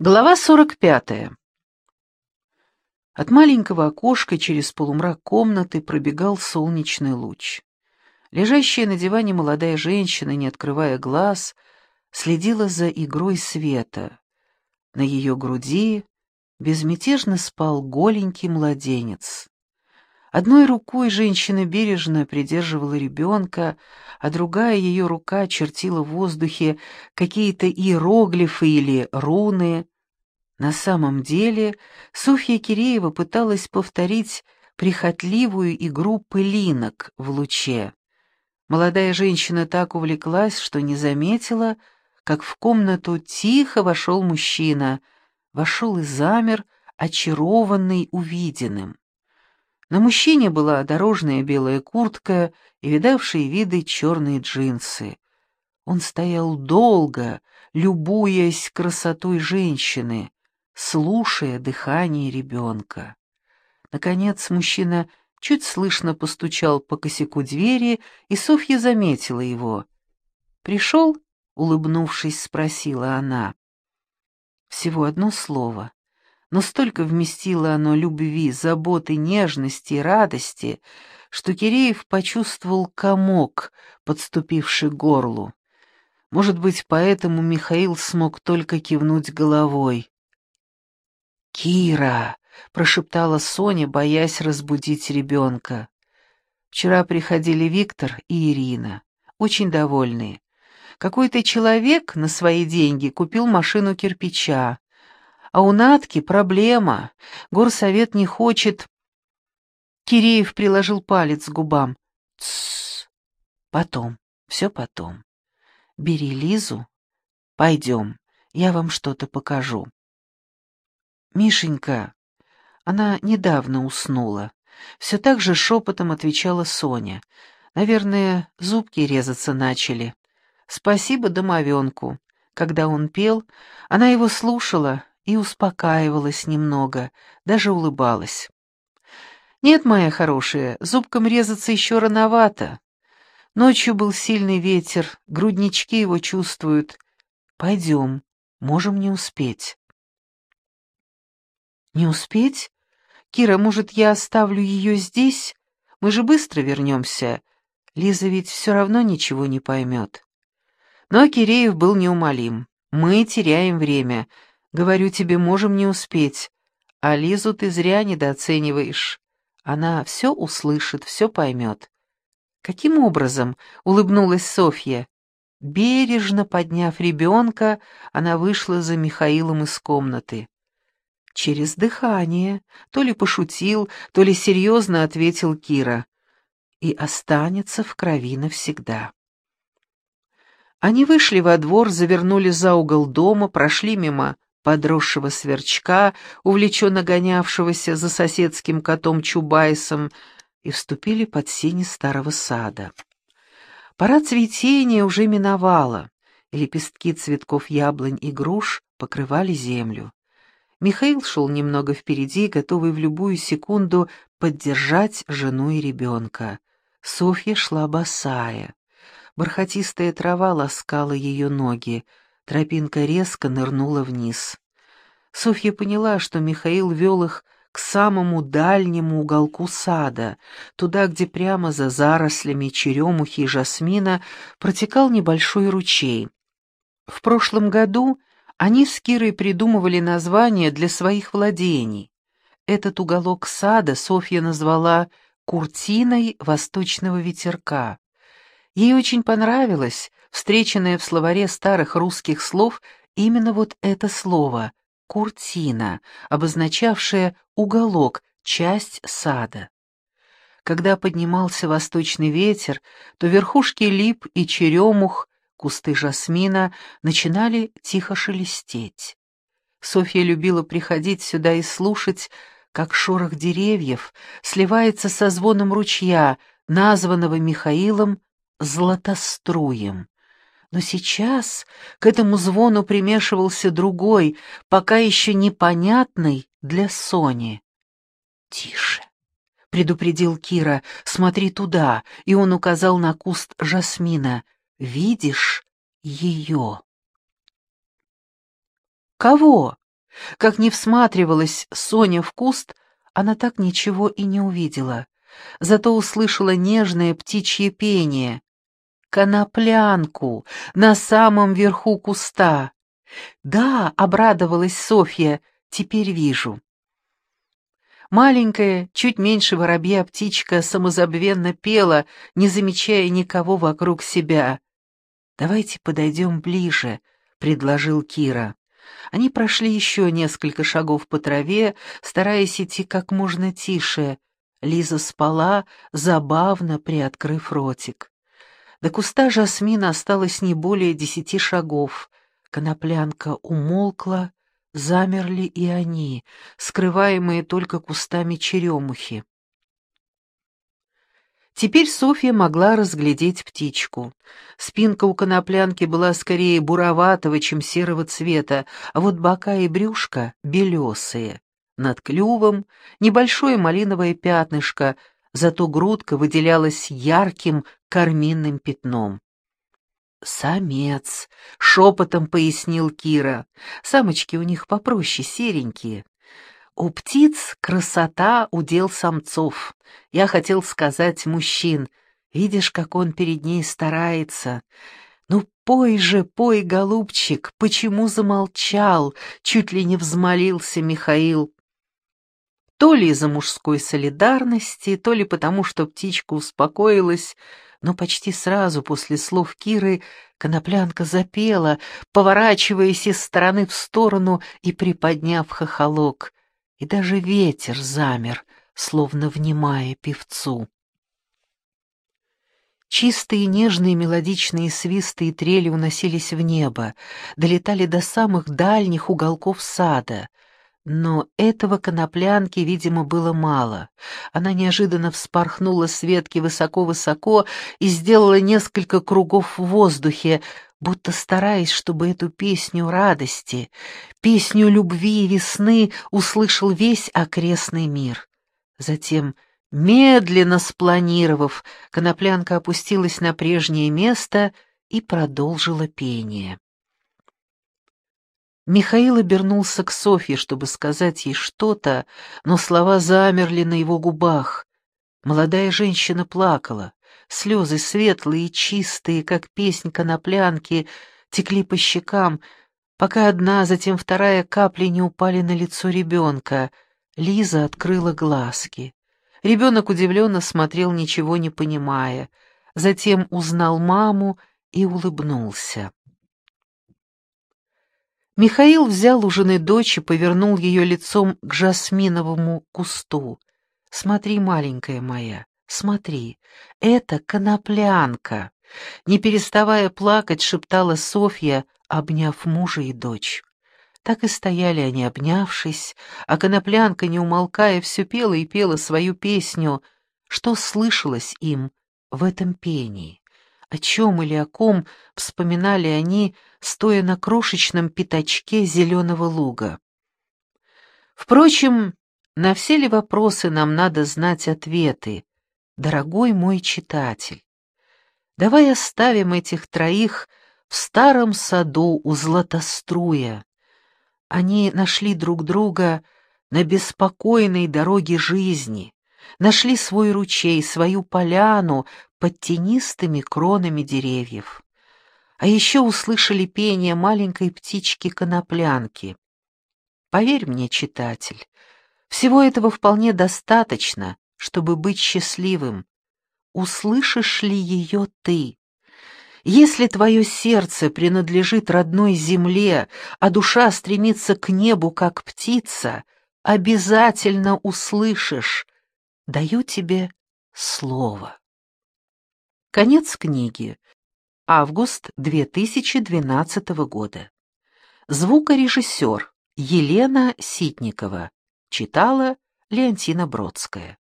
Глава 45. От маленького окошка через полумрак комнаты пробегал солнечный луч. Лежащая на диване молодая женщина, не открывая глаз, следила за игрой света. На ее груди безмятежно спал голенький младенец. Одной рукой женщина бережно придерживала ребенка, а другая ее рука чертила в воздухе какие-то иероглифы или руны. На самом деле Софья Киреева пыталась повторить прихотливую игру пылинок в луче. Молодая женщина так увлеклась, что не заметила, как в комнату тихо вошел мужчина, вошел и замер, очарованный увиденным. На мужчине была дорожная белая куртка и видавшие виды черные джинсы. Он стоял долго, любуясь красотой женщины, слушая дыхание ребенка. Наконец мужчина чуть слышно постучал по косяку двери, и Софья заметила его. «Пришел?» — улыбнувшись, спросила она. Всего одно слово но столько вместило оно любви, заботы, нежности и радости, что Киреев почувствовал комок, подступивший к горлу. Может быть, поэтому Михаил смог только кивнуть головой. «Кира!» — прошептала Соня, боясь разбудить ребенка. Вчера приходили Виктор и Ирина, очень довольные. Какой-то человек на свои деньги купил машину кирпича, а у Натки проблема. Горсовет не хочет. Киреев приложил палец к губам. Тссс. Потом. Все потом. Бери Лизу. Пойдем. Я вам что-то покажу. Мишенька. Она недавно уснула. Все так же шепотом отвечала Соня. Наверное, зубки резаться начали. Спасибо домовенку. Когда он пел, она его слушала, и успокаивалась немного, даже улыбалась. «Нет, моя хорошая, зубком резаться еще рановато. Ночью был сильный ветер, груднички его чувствуют. Пойдем, можем не успеть». «Не успеть? Кира, может, я оставлю ее здесь? Мы же быстро вернемся. Лиза ведь все равно ничего не поймет». Но Киреев был неумолим. «Мы теряем время». Говорю тебе, можем не успеть. А Лизу ты зря недооцениваешь. Она все услышит, все поймет. Каким образом? — улыбнулась Софья. Бережно подняв ребенка, она вышла за Михаилом из комнаты. Через дыхание, то ли пошутил, то ли серьезно ответил Кира. И останется в крови навсегда. Они вышли во двор, завернули за угол дома, прошли мимо подросшего сверчка, увлеченно гонявшегося за соседским котом Чубайсом, и вступили под сени старого сада. Пора цветения уже миновала, и лепестки цветков яблонь и груш покрывали землю. Михаил шел немного впереди, готовый в любую секунду поддержать жену и ребенка. Софья шла босая. Бархатистая трава ласкала ее ноги, Тропинка резко нырнула вниз. Софья поняла, что Михаил вел их к самому дальнему уголку сада, туда, где прямо за зарослями черемухи и жасмина протекал небольшой ручей. В прошлом году они с Кирой придумывали название для своих владений. Этот уголок сада Софья назвала «Куртиной восточного ветерка». Ей очень понравилось, встреченное в словаре старых русских слов, именно вот это слово «куртина», обозначавшее уголок, часть сада. Когда поднимался восточный ветер, то верхушки лип и черемух, кусты жасмина начинали тихо шелестеть. Софья любила приходить сюда и слушать, как шорох деревьев сливается со звоном ручья, названного Михаилом Златоструем. Но сейчас к этому звону примешивался другой, пока еще непонятный для Сони. «Тише!» — предупредил Кира. «Смотри туда!» И он указал на куст жасмина. «Видишь ее?» «Кого?» Как не всматривалась Соня в куст, она так ничего и не увидела. Зато услышала нежное птичье пение. Коноплянку на самом верху куста. «Да», — обрадовалась Софья, — «теперь вижу». Маленькая, чуть меньше воробья птичка самозабвенно пела, не замечая никого вокруг себя. «Давайте подойдем ближе», — предложил Кира. Они прошли еще несколько шагов по траве, стараясь идти как можно тише. Лиза спала, забавно приоткрыв ротик. До куста жасмина осталось не более десяти шагов. Коноплянка умолкла, замерли и они, скрываемые только кустами черемухи. Теперь Софья могла разглядеть птичку. Спинка у коноплянки была скорее буроватого, чем серого цвета, а вот бока и брюшко — белесые. Над клювом небольшое малиновое пятнышко, зато грудка выделялась ярким карминным пятном. «Самец», — шепотом пояснил Кира. «Самочки у них попроще, серенькие». «У птиц красота — удел самцов. Я хотел сказать мужчин. Видишь, как он перед ней старается. Ну, пой же, пой, голубчик, почему замолчал?» Чуть ли не взмолился Михаил. То ли из-за мужской солидарности, то ли потому, что птичка успокоилась, но почти сразу после слов Киры коноплянка запела, поворачиваясь из стороны в сторону и приподняв хохолок, и даже ветер замер, словно внимая певцу. Чистые, нежные, мелодичные свисты и трели уносились в небо, долетали до самых дальних уголков сада — но этого коноплянки, видимо, было мало. Она неожиданно вспорхнула с ветки высоко-высоко и сделала несколько кругов в воздухе, будто стараясь, чтобы эту песню радости, песню любви и весны услышал весь окрестный мир. Затем, медленно спланировав, коноплянка опустилась на прежнее место и продолжила пение. Михаил обернулся к Софье, чтобы сказать ей что-то, но слова замерли на его губах. Молодая женщина плакала. Слезы светлые и чистые, как песнь коноплянки, текли по щекам, пока одна, затем вторая капли не упали на лицо ребенка. Лиза открыла глазки. Ребенок удивленно смотрел, ничего не понимая. Затем узнал маму и улыбнулся. Михаил взял у жены дочь и повернул ее лицом к жасминовому кусту. «Смотри, маленькая моя, смотри, это коноплянка!» Не переставая плакать, шептала Софья, обняв мужа и дочь. Так и стояли они, обнявшись, а коноплянка, не умолкая, все пела и пела свою песню. Что слышалось им в этом пении? О чем или о ком вспоминали они, стоя на крошечном пятачке зеленого луга? Впрочем, на все ли вопросы нам надо знать ответы, дорогой мой читатель? Давай оставим этих троих в старом саду у Златоструя. Они нашли друг друга на беспокойной дороге жизни, нашли свой ручей, свою поляну под тенистыми кронами деревьев. А еще услышали пение маленькой птички-коноплянки. Поверь мне, читатель, всего этого вполне достаточно, чтобы быть счастливым. Услышишь ли ее ты? Если твое сердце принадлежит родной земле, а душа стремится к небу, как птица, обязательно услышишь. Даю тебе слово. Конец книги. Август 2012 года. Звукорежиссер Елена Ситникова. Читала Леонтина Бродская.